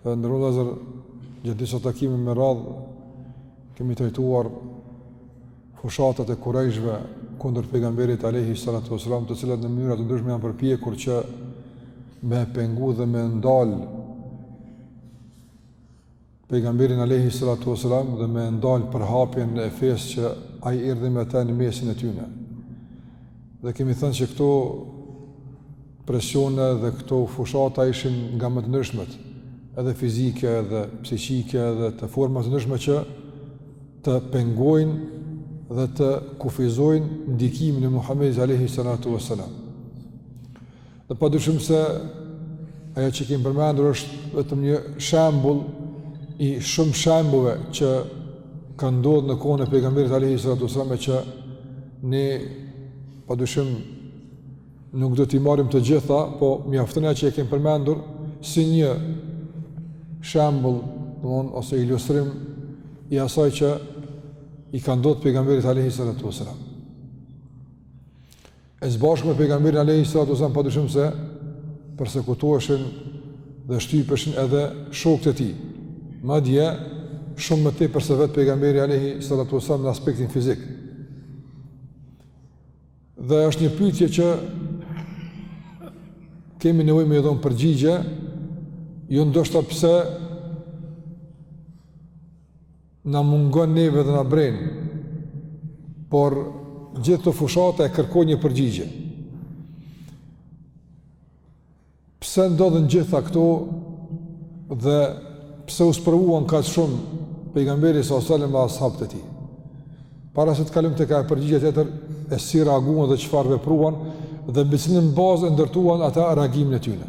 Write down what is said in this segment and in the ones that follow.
Të nderuar vëllezër, gjatë disa takime me radhë, kemi trajtuar fushatat e kurejshve kundër pejgamberit alejhi salatu ue selam, të cilat në mënyra të ndryshme janë përpjekur që me e pengu dhe me ndal pejgamberin alejhi salatu ue selam dhe me ndal përhapjen e fesë që ai erdhi me të në mesin e tyne. Dhe kemi thënë që këto presione dhe këto fushata ishin nga më të ndryshmet, edhe fizike, edhe psiqike, edhe të forma të ndryshme që të pengojnë dhe të kufizojnë ndikimin e Muhamedit alejhi salatu ue selam. Dhe pa dyshim se ajo që kemi përmendur është vetëm një shembull i shumë shembujve që kanë ndodhë në kohën e pejgamberit alejhi salatu ue selam e që ne pa dyshim nuk do t'i marrim të gjitha, po mjafton ajo që e kemi përmendur si një shembull domethon, ose ilustrim i asaj që i ka ndodhë pejgamberit alejhi salatu ue selam. E së bashku me pejgamberin alejhi salatu ue selam padyshim se persekutoheshin dhe shtypeshin edhe shokët e tij. Madje shumë më tepër se vetë pejgamberi alejhi salatu ue selam në aspektin fizik. Dhe është një pyetje që kemi nevojë me i dhon përgjigje, jo ndoshta pse na mungon neve dhe na bren, por gjithë këto fushata e kërkojnë një përgjigje. Pse ndodhën gjitha këto dhe pse u sprovuan kaq shumë pejgamberi sa salim dhe ashabët e tij. Para se të kalojmë tek ajo përgjigje tjetër, e si reaguan dhe çfarë vepruan, dhe mbi cilën bazë e ndërtuan ata reagimin e tyne.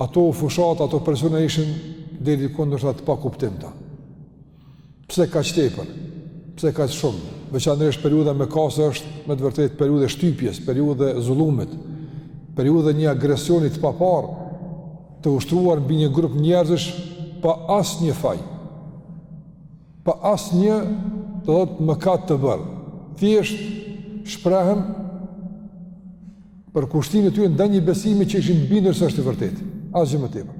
Ato fushata, ato presione ishin deri kund të pakuptimta. Pse kaq tepër? Pse kaq shumë? Veçanërisht periudha mekase është me të vërtetë periudhë e shtypjes, periudhë e zullumit, periudhë e një agresioni të paparë të ushtruar mbi një grup njerëzish pa asnjë faj, pa asnjë domethënë mëkat të bërë. Thjesht shprehën përkushtimin e tyre ndaj një besimi që ishin të bindur se është i vërtetë, asgjë më tepër.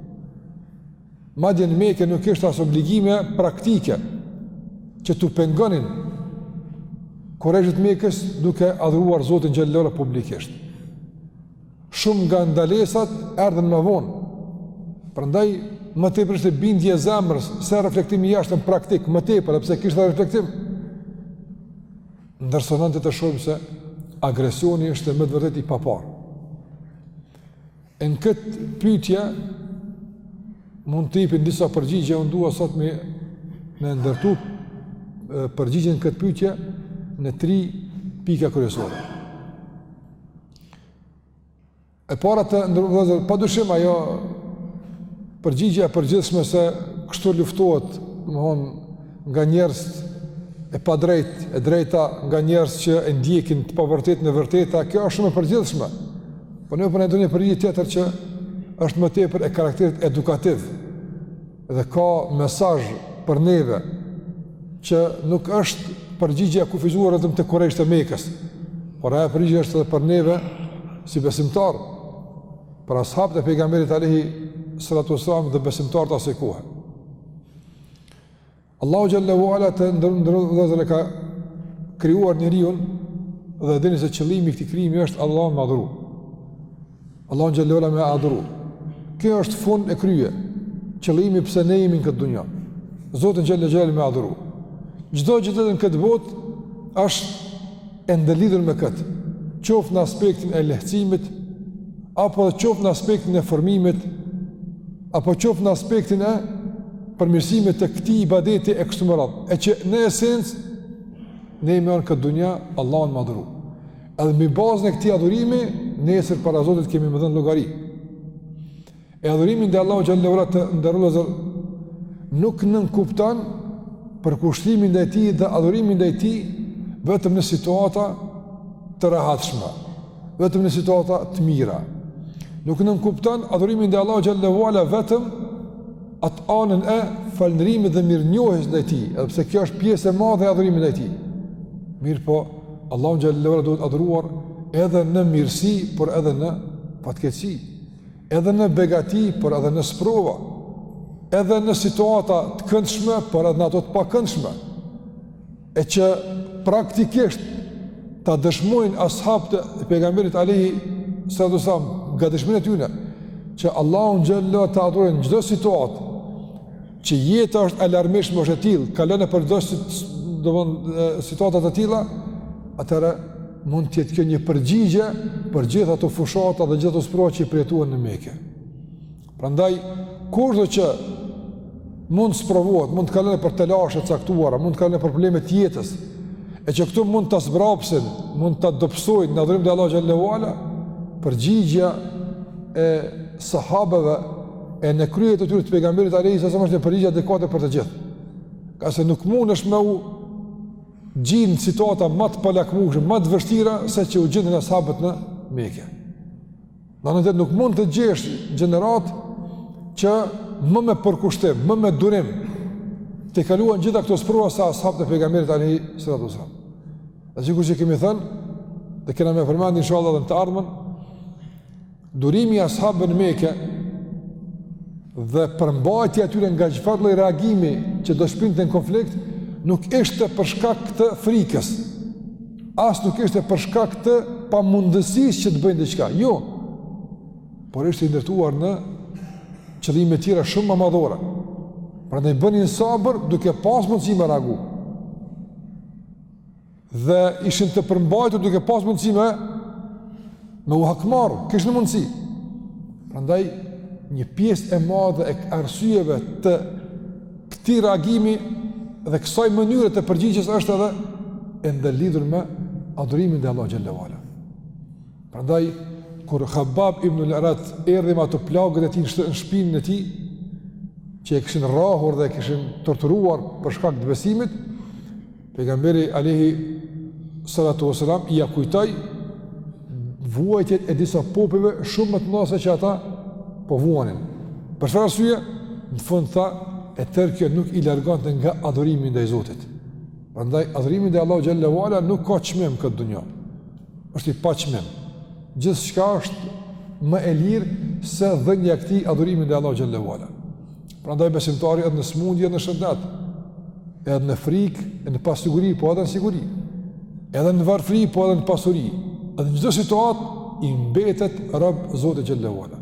Madje në Mekë nuk kishte as obligime praktike që t'u pengonin kurejshët e Mekës duke adhuruar Zotin xhel-le ue ala publikisht. Shumë nga ndalesat erdhën më vonë. Prandaj më tepër ishte bindje e zemrës, se reflektim i jashtëm praktik, më tepër, edhe pse kishte reflektim. Ndërsa në anë tjetër shohim se agresioni është me të vërtet i paparë. E në këtë pyetje, mund të jepen disa përgjigje, unë dua sot me, me ndërtu përgjigjen e kësaj pyetje në tri pika kryesore. E para të nderuar vëllezër, pa dyshim ajo përgjigja e përgjithshme se kështu luftohet, mohohet, nga njerëz të padrejtë, e drejta nga njerëz që e ndjekin të pavërtetën e vërteta, kjo është shumë e përgjithshme. Po ne po na duhet një përgjigje tjetër që është më tepër e karakterit edukativ. Dhe ka mesazh për neve që nuk është përgjigje e kufizuar vetëm te kurejshët e Mekës, por ajo përgjigje është edhe për neve si besimtarë, për ashabët e pejgamberit alejhi salatu ues selam dhe besimtarët e asaj kohe. Allahu xhallahu ala të nderuar vëllezër e ka krijuar njeriun dhe dini se qëllimi i këtij krijimi është Allahun me adhuru. Allahun xhallahu ala me adhuru. Kjo është fund e krye. Qëllimi pse ne jemi në këtë dunja. Zotin xhallahu ala me adhuru. Çdo gjë tjetër në këtë botë është E ndërlidhur me këtë, qoftë në aspektin e lehtësimit, apo dhe qoftë në aspektin e formimit, apo qoftë në aspektin e përmirësimit të këtij ibadeti e kështu me radhë, e që në esencë, ne jemi në këtë dunja, Allahun me adhuru. Edhe mbi bazën e këtij adhurimi, nesër para Zotit kemi me dhënë llogari. E adhurimi ndaj Allahut xhallahu ala të nderuar vëllezër nuk nënkupton përkushtimin ndaj tij dhe adhurimin ndaj tij vetëm në situata të rehatshme, vetëm në situata të mira. Nuk nënkupton adhurimin ndaj Allahut xhallahu ala vetëm atë anën e falënderimit dhe mirënjohjes ndaj tij, edhe pse kjo është pjesë e madhe e adhurimit ndaj tij. Mirëpo, Allahu xhallahu ala duhet adhuruar edhe në mirësi, por edhe në fatkeqësi. Edhe në begati, por edhe në sprova, edhe në situata të këndshme, por edhe në ato të pakëndshme, e që praktikisht ta dëshmojnë ashabët e pejgamberit alejhi salatu ues selam, nga dëshmia e tyne, që Allahun xhelle ta adhurojnë në çdo situatë, Që jeta është e larmishme është e tillë, kalon nëpër do situata të tilla, atëherë mund të jetë kjo një përgjigje për gjithë ato fushata dhe gjithë ato sprova që i përjetuan në Mekë. Prandaj kushdo që mund të sprovohet, mund të kalojë nëpër telashe të caktuara, mund të kalojë nëpër probleme të jetës, e që këto mund ta zbrapsin, mund ta dobësojnë në adhurim ndaj Allahut xhelle ue ala, përgjigja e sahabeve e në krye të tyre të pejgamberit alejhi selam është një përgjigja adekuate për të gjithë. As nuk mund është me u gjind situata më të palakmueshme, më të vështira, se që u gjindën ashabët në Mekë. Nuk mund të gjesh gjeneratë që më me përkushtim, më me durim, t'i kaluan gjitha këto sprova sa ashabët e pejgamberit alejhi salatu wasalam. Dhe sikur që kemi thënë, dhe kena me përmend inshallah dhe në të ardhmen, Durimi i ashabëve në Mekë dhe përmbajtja e tyre nga çfarë lloj reagimi që do shpinte në konflikt, nuk ishte për shkak të frikës. As nuk ishte për shkak të pamundësisë që të bëjnë diçka. Jo. Por ishte i ndërtuar në qëllime të tjera shumë më madhore. Prandaj bënin sabër duke pas mundësi me reagu. dhe ishin të përmbajtur duke pas mundësi me me u hakmarë, kishin mundësi. Prandaj, një pjesë e madhe e arsyeve të këtij reagimi dhe kësaj mënyre të përgjigjes është edhe e ndërlidhur me adhurimin ndaj Allahu xhelle ve ala. Prandaj, kur Khabab ibn al-Arat erdhi me ato plagët e tij në shpinën e tij, që e kishin rrahur dhe e kishin torturuar për shkak të besimit, Pejgamberi alejhi salatu wasalam ia kujtoi vuajtjet e disa popujve shumë më të mëdha se që ata po vuanin. Për çfarë arsye? Në fund tha, e tërë kjo nuk i largonte nga adhurimi ndaj Zotit. Prandaj adhurimi ndaj Allahu xhelle ve ala nuk ka çmim në këtë dunja. Është i paçmim. Gjithçka është më e lirë se dhënia e këtij adhurimi ndaj Allahu xhelle ve ala. Prandaj besimtari edhe në smundje, edhe në shëndet, edhe në frikë, edhe në pasiguri, po edhe në siguri, edhe në varfri, po edhe në pasuri, edhe në çdo situatë, i mbetet rob Zotit xhelle ve ala.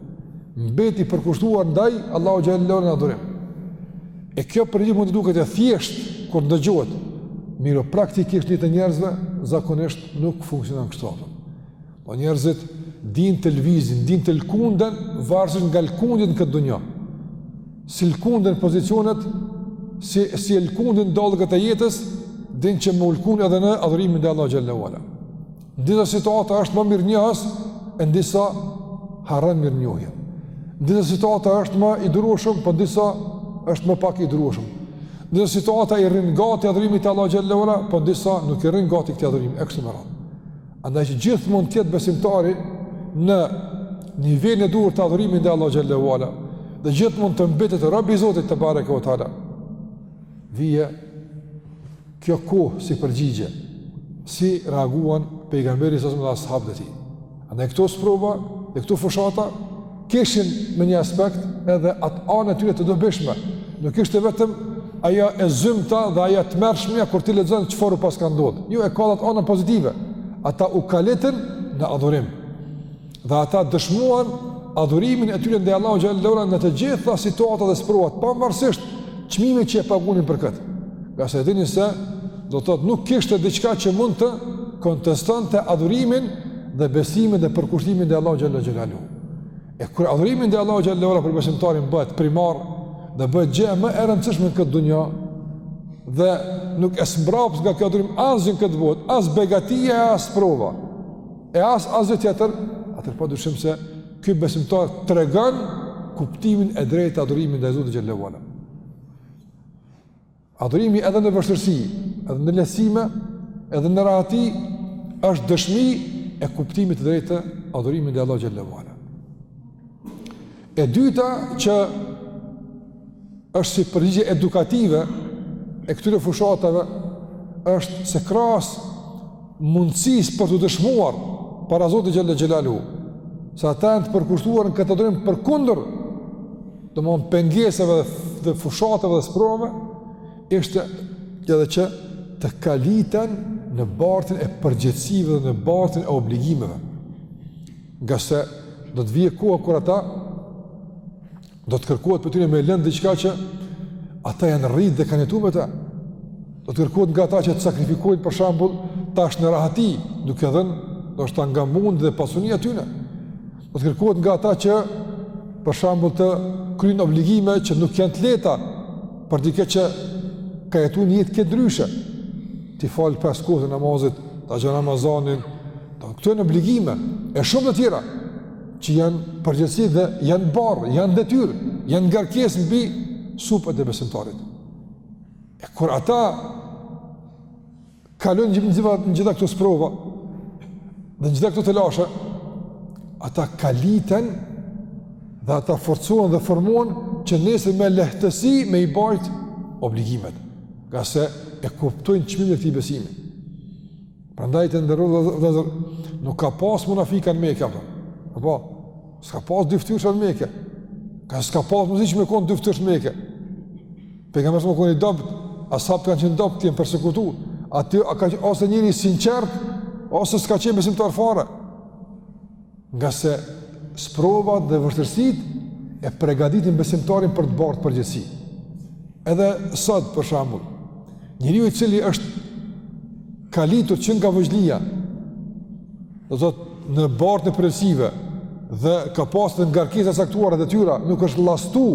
Mbet i përkushtuar ndaj Allahu xhelle ve ala në adhurim. E kjo përgjigje mund të duket e thjeshtë, kur ndëgjohet, mirëpo praktikisht në jetë të njerëzve, zakonisht nuk funksionon kështu. O njerëzit, din të lëvizin, din të lkunden, varësisht nga lkundjet në këtë dunja. Si lkunden pozicionet, si lkunden dallgët e jetës, din që me u lkund edhe në adhurimin ndaj Allahu xhelle ve ala. Në disa situata është më mirënjohës, e në disa harron mirënjohjen. Në disa situata është më i durueshëm, po në disa është më pak i durueshëm. Në disa situata i rrin gati adhurimit të Allahu xhelle ve ala, po në disa nuk i rrin gati këtij adhurimi, e kështu me radhë. Andaj qysh mund të jetë besimtari në nivelin e duhur të adhurimit ndaj Allahu xhelle ve ala dhe qysh mund të mbetet rob i Zotit tebareke ve teala. Vjen kjo kohë si përgjigje si reaguan pejgamberi sallallahu alejhi ve selem dhe ashabët e tij ndaj këto sprova dhe këto fushata kishin në një aspekt edhe atë anën e tyre të dobishme. Nuk ishte vetëm ajo e zymta dhe ajo e tmerrshmja kur ti lexon çfarë paska ndodhur. Jo e ka atë anën pozitive. Ata u kalitën në adhurim. Dhe ata dëshmuan adhurimin e tyre ndaj Allahut xhallahu ala në të gjitha situata dhe sprovat, pavarësisht çmimit që e paguanin për këtë. Ngase e dini se do të thotë nuk kishte diçka që mund të kontestonte adhurimin dhe besimin dhe përkushtimin ndaj Allahut xhallahu ala. E kur adhurimi ndaj Allahut xhallahu ala për besimtarin bëhet primar dhe bëhet gjëja më e rëndësishme në këtë dunja dhe nuk e zmbraps nga ky adhurim asgjë në këtë botë, as begatia e as sprova. E as asgjë tjetër, atëherë pa dyshim se ky besimtar tregon kuptimin e drejtë të adhurimit ndaj Zotit xhallahu ala. Adhurimi edhe në vështirësi, edhe në lehtësime, edhe në rahati, është dëshmi e kuptimit të drejtë të adhurimit ndaj Allahut xhelle ve ala. E dyta që është si përgjigje edukative e këtyre fushatave është se krahas mundësisë për t'u dëshmuar para Zotit xhelle xhelaluhu, se ata janë të përkushtuar në këtë adhurim përkundër, domethënë pengesave dhe fushatave dhe sprovave, ishte edhe që të kaliten në bartjen e përgjegjësive dhe në bartjen e obligimeve. Ngase do të vijë koha kur ata Do të kërkohet prej tyne me lën diçka që ata janë rritë dhe kanë jetu me të. Do të kërkohet nga ata që të sakrifikojnë për shembull tash në rahati, duke dhënë ndoshta nga mundi dhe pasunia e tyne. Do të kërkohet nga ata që për shembull të kryejnë obligime që nuk janë të lehta, për dikë që ka jetu një jetë krejt ndryshe, t'i falë pesë kohët e namazit, ta agjërojë Ramazanin, t'i kryejnë obligimet, e shumë të tjera, që janë përgjegjësi dhe janë barrë, janë detyrë, janë ngarkesë mbi supet e besimtarit. E kur ata kalojnë në të gjitha, në të gjitha këto sprova dhe në të gjitha këto telashe, ata kaliten dhe ata forcohen dhe formohen që nesër me lehtësi me i bajt obligimet, ngase e kuptojnë çmimin e këtij besimi. Prandaj të nderuar vëllezër, nuk ka pas munafika në Meke, apo, s'ka pas dyftyrësha në Meke, se s'ka pas nevojë me konë dyftyrësh në Meke, Pejgamberi u konë i dobët, as'habët kanë qenë të dobët, janë persekutu, aty, o ka, ose njeri i sinqert, ose s'ka qenë besimtar fare, Ngase sprovat dhe vështirësitë e pregaditin besimtarin për të bartë përgjegjësi. Edhe sot, për shembull, njeriu i cili është kalitur që nga vegjëlia, do të thotë në bartjen e përgjegjësive, dhe ka pasë edhe ngarkesa caktuara, detyra, nuk është llastu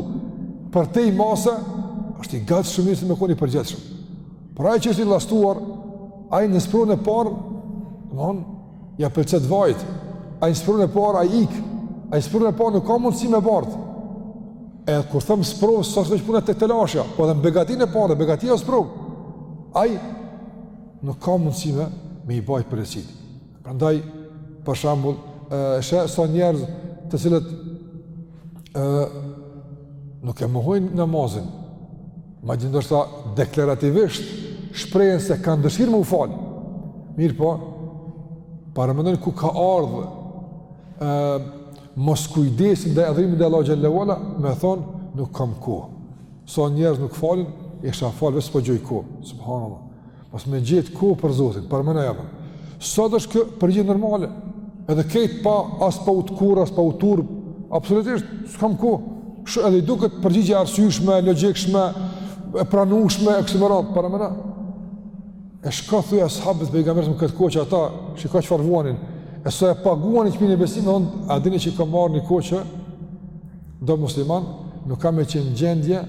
përtej mase, është i gatshëm është me kon i përgjegjshëm. Por ai që është i llastuar, ai në sprovën e parë, Ia pëlcet vajit. Ai në sprovën e parë ai ik. Ai në sprovën e parë nuk ka mundësi me bart. E kur them sprovë s'është veç puna tek telashja, po edhe në begatinë e parë, begatia është sprovë. Ai nuk ka mundësi me me i bajt përgjegjësitë. Prandaj për shembull, është sa njerëz të cilët ë nuk e mohojnë namazin. Madje ndoshta deklarativisht shprehen se kanë dëshirë me u falë. Mirëpo, paramendoni ku ka ardhë e, moskujdesi ndaj adhurimit të Allahut xhele ve ala, me thonë nuk kam kohë. Sa sot njerëz nuk falen, isha falë, veç s'po gjoj kohë. Subhanallah. Mos me gjetë kohë për Zotin, paramendo pra. Sot është kjo përgjigje normale. Edhe këtë pa, as pa u tkurr, as pa u turp. Absolutisht, s'kam kohë. Edhe i duket përgjigje e arsyeshme, logjikshme, e pranushme, e kështu me radhë, paramendo. E çka thojshin sahabët e Pejgamberit në këtë kohë që ata, që ka çfarë vuanin, e sa e paguanin çmimin e besimit, e a dini që ka me ardh një kohë që, Do muslimanë nuk kanë me qenë në gjendje,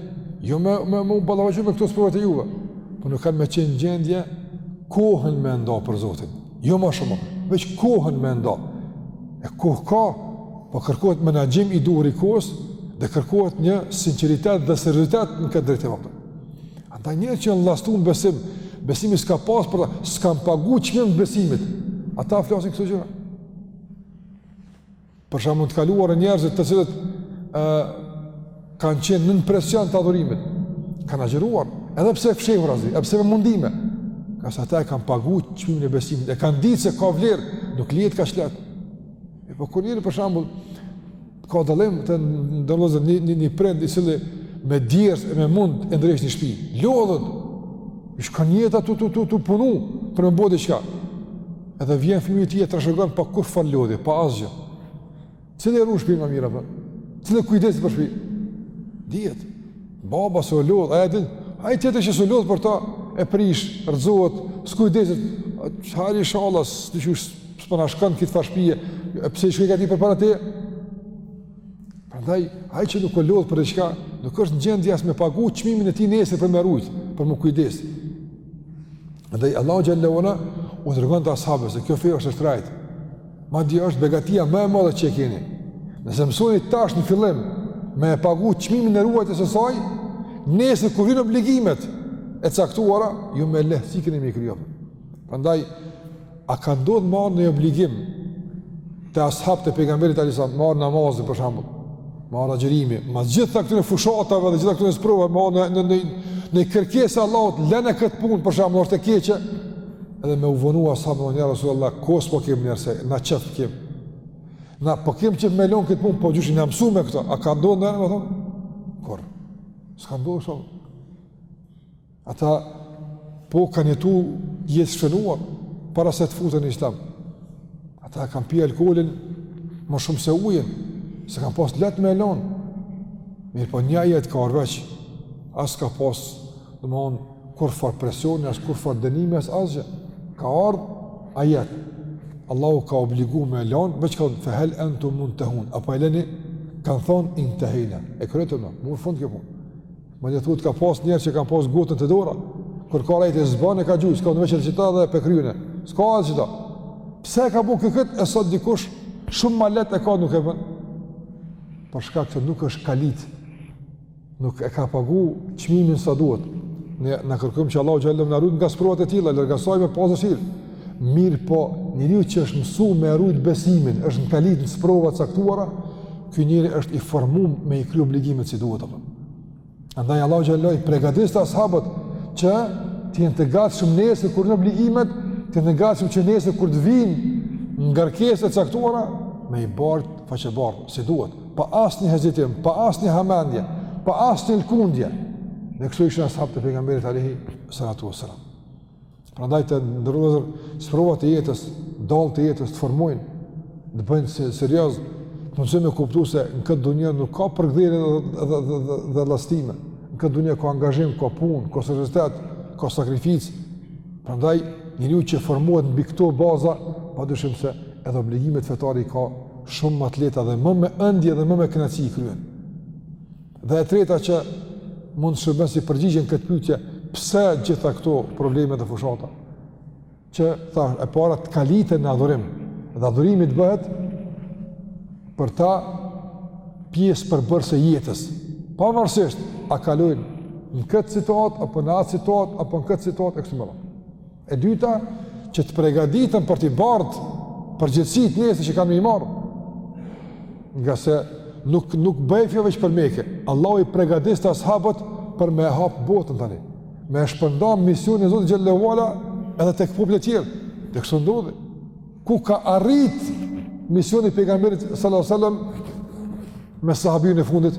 jo me, me, me u ballafaqu me këto sprovat e juve, po nuk kanë me qenë në gjendje kohën me nda për Zotin, jo ma shumë, veç kohën me nda. E kohë ka, po kërkohet menaxhim i duhur i kohës, dhe kërkohet një sinceritet dhe seriozitet në këtë drejtim pra. Ata njerëz që janë llastu në besim, besimi s'ka pasë për ta, s'kanë pagu çmim besimit, ata flasin këto gjëra. Për shembull në të kaluarën njerëzit të cilët ë kanë qenë nën presion të adhurimit, kanë agjëruar, edhe pse fshehurazi, edhe pse me mundime. Ngase ata e kanë paguar çmimin e besimit, e kanë ditë se ka vlerë, nuk lihet kaq lehtë. E po kur njeri për shembull ka dallim do të thotë një një, një prind i cili me djersë e me mund e ndreq një shpi, lodhet, i shkon jeta tu tu tu tu punu për me bo diçka. Edhe vjen fëmija i tij e trashëgon pa kurrfarë lodhje, pa asgjë. Cili e run shpinë ma mirë pra? Cili kujdeset për shpi? Dihet, baba se o lodhë, ai e din, ai tjetër që s'o lodhë për ta, e prish, rrëzohet, s'kujdeset, qëhari shalas, të që s'po na shkon këtë farë shpije, e pse i shkëj ka ti përpara te? Prandaj ai që nuk u lodh për diçka, nuk është në gjendje as me pagu çmimin e tij nesër për me rujt, për m'u kujdes. Prandaj Allahu xhel-le ue ala u tregonte ashabëve, se kjo fe është e shtrejt. Madje është begatia më e madhe që keni. Nëse mësoni tash në fillim me e pagu çmimin e ruajtjes së saj, nesër kur vijn obligimet e caktuara, ju me lehtësi keni me i kry. Prandaj a ka ndodhur me ardh ndonjë obligim te ashabët e pejgamberit alejhi selam marr namazin për shembull, marr agjërimin, me gjithë këto këto fushatave dhe gjithë këto sprova me në në në, në kërkesë e Allahut lene këtë punë për shembull është e keqe edhe me u vonu ashabët ja Resulallah kos po kemi njerëz e na qef kem na po kemi qef me lon këtë punë po qysh jena mësu me këto a ka ndodhur domethonë kurrë s'ka ndodhur Ata po kanë jetu jetë të shfrenuar para se të futen në islam. Ata kanë pi alkoholin më shumë se ujin, s'e kanë pas letë me e lon. Mirëpo një ajet ka ardh veç, as ka pas, domethonë, kurrfarë presioni, as kurrfarë dënimi, as asgjë. Ka ardhë ajeti. Allahu ka obligu me e lon, veç ka thënë, fehel entum muntehun, a po e leni, kanë thonë intehejna. E kryem, murr fund kjo punë. Madje thuhet ka pas njerëz që kanë pas gotën te dora, kur ka rejt e zban e ka gjujt, s'ka thanë veç edhe qita edhe po e kryj, s'ka edhe qita. Pse e ka bo këtë e sot dikush, shumë ma let e ka nuk e bën. Për shkak se nuk është kalit, nuk e ka pagu çmimin sa duhet. Ne na kërkojmë që Allahu xhel-le me na rujt nga sprovat e tilla, larg asaj me pasë dëshirë. Mirëpo, njeriu që është mësu me rujt besimin, është në kalit në sprova të caktuara, ky njeri është i formum me i kry obligimet si duhet. Apë. Andaj Allahu xhel-le i përgatiste ashabët që të jenë të gatshëm nesër kur vijnë obligimet, të jenë të gatshëm që nesër kur të vijnë ngarkesat e caktuara me i bart faqebardhë, si duhet, pa asnjë hezitim, pa asnjë hamendje, pa asnjë lkundje. Dhe kështu ishin ashabët e pejgamberit alejhi salatu ue selam. Prandaj të nderuar vllezër sprovat e jetës, dallgët e jetës, të formojnë, të bëjnë se, serioz, të mundësojnë me kuptu se në këtë dunja nuk ka përkëdhelje dhe, dhe, dhe, dhe, dhe, dhe llastime. Në këtë dunja ka angazhim, ka punë, ka seriozitet, ka sakrificë. Prandaj, njeriu që formohet mbi këto baza, pa dyshim se edhe obligimet fetare i ka shumë më të leta dhe më me ëndje dhe më me knaqësi i kryen. Dhe e treta që mund të shërben si përgjigje në këtë pyetje, pse gjitha këto probleme e fushata? Që thash e para të kaliten në adhurim, dhe adhurimi të bëhet për ta pjesë përbërëse e jetës. Pavarësisht, a kalojnë në këtë situatë, apo në atë situatë, apo në këtë situatë, e kështu me radhë. E dyta, që të pregaditën për t'i bart përgjegjësitë nesër që kanë me i marrë. Ngase nuk, nuk bëhej fjalë veç për Mekë. Allahu i pregadiste as'habët për me hap botën tani. Me e shpërnda misionin e Zotit xhele ue ala edhe tek popujt e tjerë. Dhe kështu ndodhi. Ku ka arrit misioni i pejgamberit sallallahu sallam me sahabin e fundit?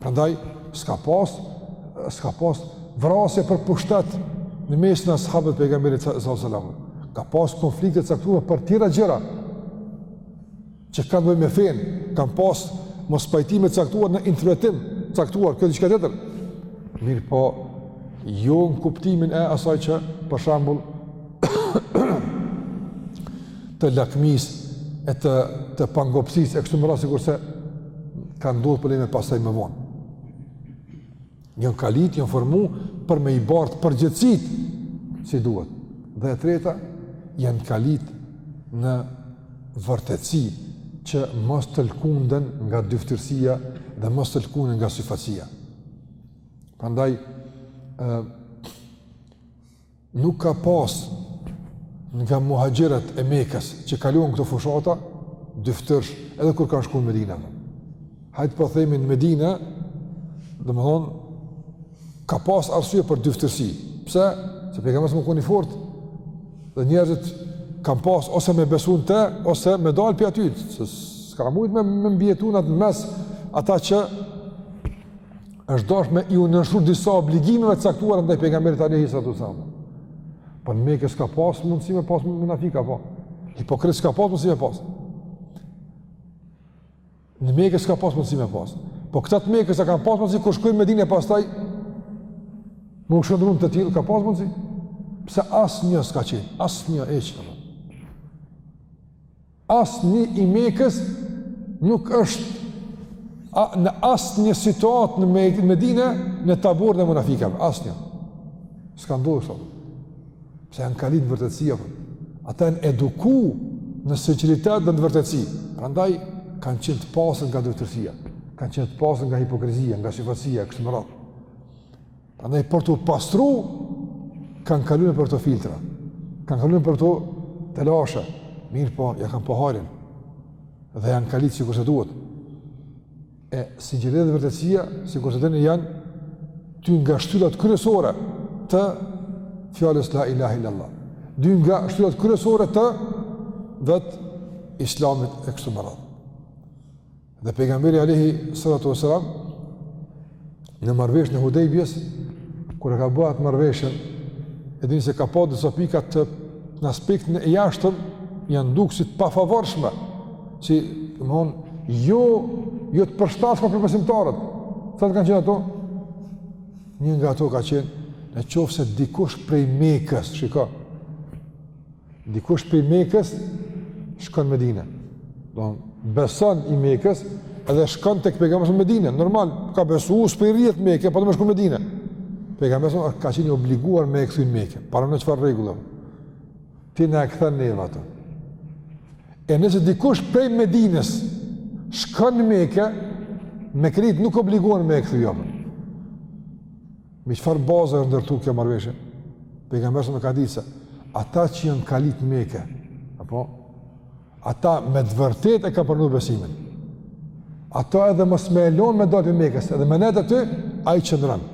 Prandaj s'ka pas s'ka pas vrasje për pushtet në mesin e sahabëve të pejgamberit sallallahu alajhi wasallam. Ka pas konflikte të caktuara për tjera gjëra që kanë me bë me fenë, kanë pas mospajtime të caktuara në interpretim të caktuar, kjo diçka tjetër. Mirëpo, jo në kuptimin e asaj që për shembull të lakmisë e të të pangopsisë e kështu me radhë sikurse kanë ndodhë probleme pastaj më vonë. Janë kalit, janë formu, për me i bartë përgjegjësitë, si duhet. Dhe e treta, janë kalit në vërtetsi, që mos të lkunden nga dyftyrësia dhe mos të lkunden nga syfaqësia. Prandaj, Nuk ka pas nga muhaxhirët e Mekës që kaluan këto fushata dyftyrësh edhe kur kanë shku në Medinë. Hajt po themi në Medinë, domthon ka pas arsye për dyftyrësi. Pse? Se pejgamberi u mëkëmb fort dhe njerëzit kanë pas ose me besu n'te ose me dal pi aty, se s'ka mujt me, me mbijetu në mes ata që është dasht me iu nënshtru disa obligimeve të caktuara ndaj pejgamberit alayhi salatu sallam. Po në Mekë s'ka pas mundësi me pas munafik apo hipokrit s'ka pas mundësi me pas. Në Mekë s'ka pas mundësi me pas. Po këta të Mekës kanë pas mundësi kur shkojnë në Medinë pastaj me u shndrru n'të tillë ka pas mundësi. Pse asnjë s'ka qenë, asnjë e çka. Asnjë i Mekës nuk është a, në asnjë situatë në Medine në taborin e munafikëve, asnjë. S'ka ndodhë, sot. Pse janë kalit në vërtetsi, a po, ata janë eduku në sinqeritet dhe në vërtetsi. Prandaj, kanë qenë të pastër nga dyftyrësia, kanë qenë të pastër nga hipokrizia, nga syfaqësia, kështu me radhë. Prandaj për t'u pastru, kanë kalu nëpër këto filtra, kanë kalu nëpër këto telashe, mirëpo, ia kanë pa hajrin, dhe janë kalit sikurse duhet. E sinqeriteti dhe vërtetësia, sikurse dini janë dy nga shtyllat kryesore të fjalës la ilahe illallah. Dy nga shtyllat kryesore të vetë islamit e kështu me radhë. Dhe pejgamberi alayhi salatu wasalam në marrëveshjen e Hudejbjes kur e ka bë atë marrëveshjen e dini se ka pas disa pika që në aspektin e jashtëm janë dukë si të pafavorshme si me thonë jo, jo të përshtatshme për besimtarët çka kanë qenë ato një nga ato ka qenë në qofë se dikush prej Mekës shiko Dikush prej Mekës shkon në Medinë. Domethënë beson i Mekës dhe shkon tek pejgamberi në Medinë. Normal, ka besu s'po i rrihet n'Mekë, po do me shku në Medinë. Pejgamberi ka qenë i obliguar me e kthy në Mekë. Paramendo çfarë rregulli? Ti na e kthen neve atë. E nëse dikush prej Medinës shkon në Mekë, mekasit nuk obligohen me e kthy atë. Mbi çfarë baze është ndërtu kjo marrëveshje? Pejgamberi e ka ditë se ata që janë kalit në Mekë, apo ata me të vërtetë e kanë pranuar besimin. Ata edhe mos me e lon me dalë prej Mekës, edhe me met aty ai qëndron.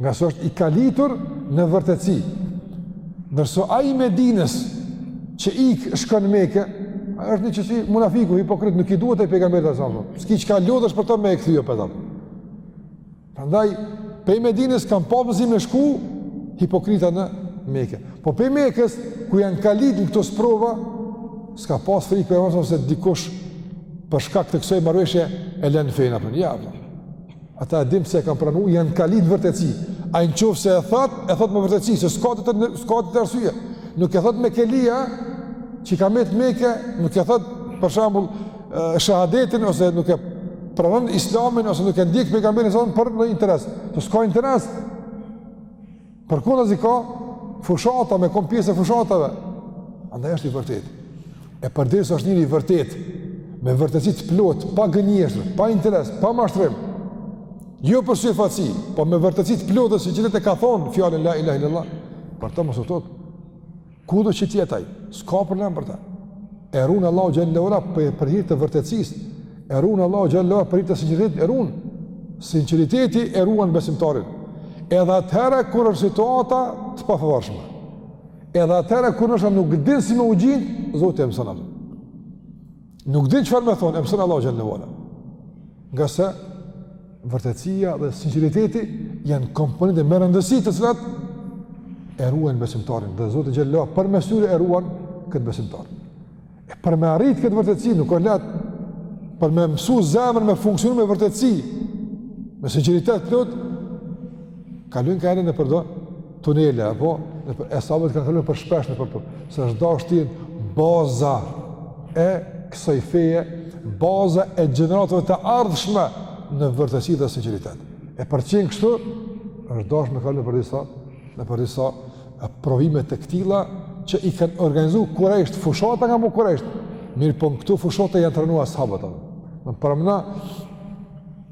Ngase është i kalitur në vërtetësi. Ndërsa ai i Medinës që ik shkon në Mekë, ai është një çështje munafiku, hipokrit, nuk i duhet pejgamberit alayhi salam. S'ki çka lodhesh për të me e kthy atë prapë. Prandaj pe Medinës kanë pas mëzi me shku hipokrita në Mekë. Po pej Mekës ku janë kalit në këto sprova, s'ka pas frikë pejgamberi se dikush për shkak të kësaj marrëveshje e lën fenë apo ja. Po. Ata e dimë se kanë pranuar janë kalit n'vërtetësi. Ai në qoftë se e thot, e thot me vërtetësi se s'ka të s'ka të arsye. Nuk e thot mekelia që ka met n'Mekë, nuk e thot për shembull shahadetin ose nuk e pranon islamin ose nuk e ndjek pejgamberin për një interes. Po s'ka interes. Përkundrazi ka fushata me kom pjesë e fushatave. Andaj është i vërtet. E përderisa është njeri i vërtet, me vërtetësi të plot, pa gënjeshtër, pa interes, pa mashtrim, jo për syfaqësi, po me vërtetësi të plot dhe sinqeritet e ka thonë fjalën la ilahe illallah, për të mos u tut. Kudo që të jetë ai, s'ka problem për ta. E run Allahu xhelle ve ala për hir të vërtetësisë. E run Allahu xhelle ve ala për hir të sinqeritetit, e run. Sinqeriteti e ruan besimtarin. Edhe atëherë kur është situata të pafavorshme. Edhe atëherë kur ndoshta nuk din si me u gjind, Zoti e mëson atë. Nuk din çfarë me thonë, e mëson Allahu xhelle ve ala. Ngase vërtetësia dhe sinqeriteti janë komponente me rëndësi të cilat e ruajnë besimtarin dhe Zoti xhelle ve ala përmes tyre e ruan këtë besimtar. E për me arrit këtë vërtetësi nuk ka lat për me mësu zemrën me funksionu me vërtetësi me sinqeritet plot kalojnë kanë në përdo tunele apo nëpër e ashabët kanë kaluar shpesh nëpër to, se është dasht të jenë baza e kësaj feje, baza e gjeneratave të ardhshme në vërtësi dhe sinqeritet. E për qenë kështu, është dasht me kalu nëpër disa, nëpër disa provime të këtilla që i kanë organizu kurejsht, fushatat nga ana kurejsht. Mirëpo në këto fushata janë trajnuar ashabët. Në përmna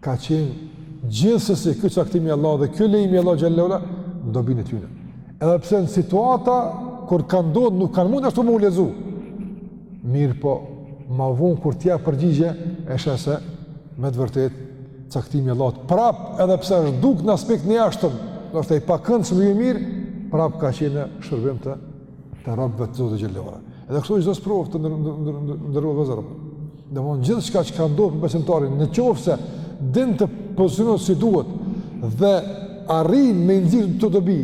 Ka qenë gjithsesi ky caktim i Allahut dhe ky lejim i Allahut xhelle ue ala në dobinë e tyne. Edhe pse në situata kur kanë ndodh nuk kanë mund ashtu me u lexu. Mirëpo, ma vonë kur t'ia përgjigje, e sheh se, me të vërtetë, caktimi i Allahut, prap edhe pse është duk në aspektin e jashtëm, ndoshta i pakëndshëm, jo i mirë, prap ka qenë në shërbim të të robëve të Zotit xhelle ue ala. Edhe kështu çdo sprovë të nderuar vëllezër. Domethënë gjithçka që ka ndodh për besimtarin, në qoftë se din të pozicionohet si duhet dhe arrin me i nxjerr këto dobi,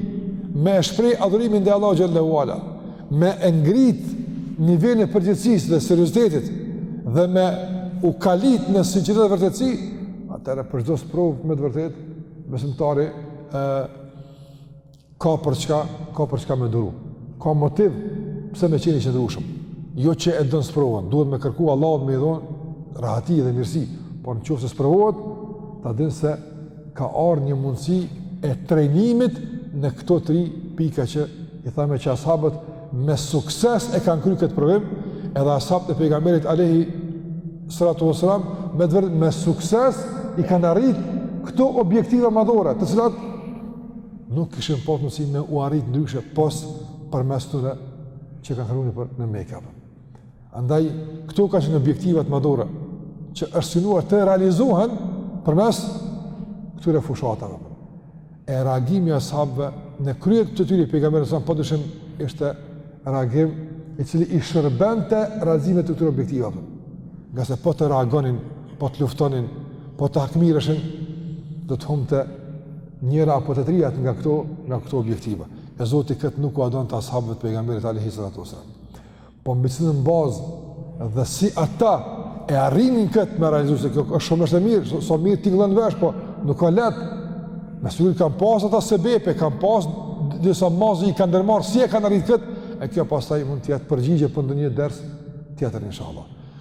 me shpreh adhurimin ndaj Allahut xhelle ue ala, me e ngrit nivelin e përgjegjësisë dhe seriozitetit dhe me u kalit në sinqeritet dhe vërtetësi, atëherë për çdo sprovë me të vërtetë besimtari ë Ka për çka, ka për çka me duru. Ka motiv pse me qenë i qëndrueshëm. Jo që e don sprovën, duhet me kërku Allahut me i dhon rahati dhe mirësi, por në qoftë se sprovohet, ta dijë se ka ardh një mundësi e trajnimit në këto tri pika që i thamë që ashabët me sukses e kanë kry këtë provim, edhe ashabët e pejgamberit alejhi salatu ues selam me të vërtetë me sukses i kanë arrit këto objektiva madhore, të cilat nuk kishin pas mundësi me u arrit ndryshe pos përmes atyre që kanë kalu nëpër në Mekë. Andaj, këto kanë qenë objektivat madhore që është synuar të realizohen përmes këtyre fushatave. E reagimi i ashabëve në krye të tyre i pejgamberit alejhi selam pa dyshim ishte reagim i cili i shërbente realizimit të këtyre objektivave. Ngase po të reagonin, po të luftonin, po të hakmirreshin, do të humbte njëra apo të trijat nga këto nga këto objektiva. E Zoti kët nuk ua donte ashabëve të pejgamberit alejhi salatu ues selam. Po mbi cilën bazë dhe si ata e arrinin kët me realizu se kjo është shumë e mirë, sa sa mirë tingëllon në vesh, po nuk ka lehtë. Me siguri kanë pas ata sebepe, kanë pas disa masa i kanë ndërmarr si e kanë arrit kët, e kjo pastaj mund të jetë përgjigje për ndonjë ders tjetër inshallah.